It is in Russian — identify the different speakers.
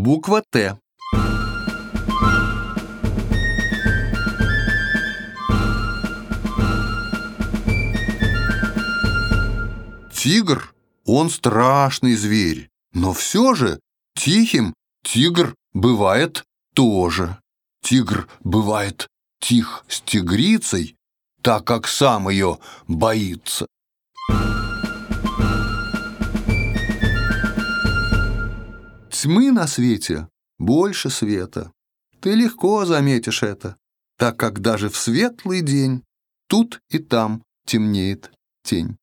Speaker 1: Буква Т. Тигр, он страшный зверь, но все же тихим тигр бывает тоже. Тигр бывает тих с тигрицей, так как сам ее боится. Тьмы на свете больше света. Ты легко заметишь это, так как даже в светлый день тут и там темнеет тень.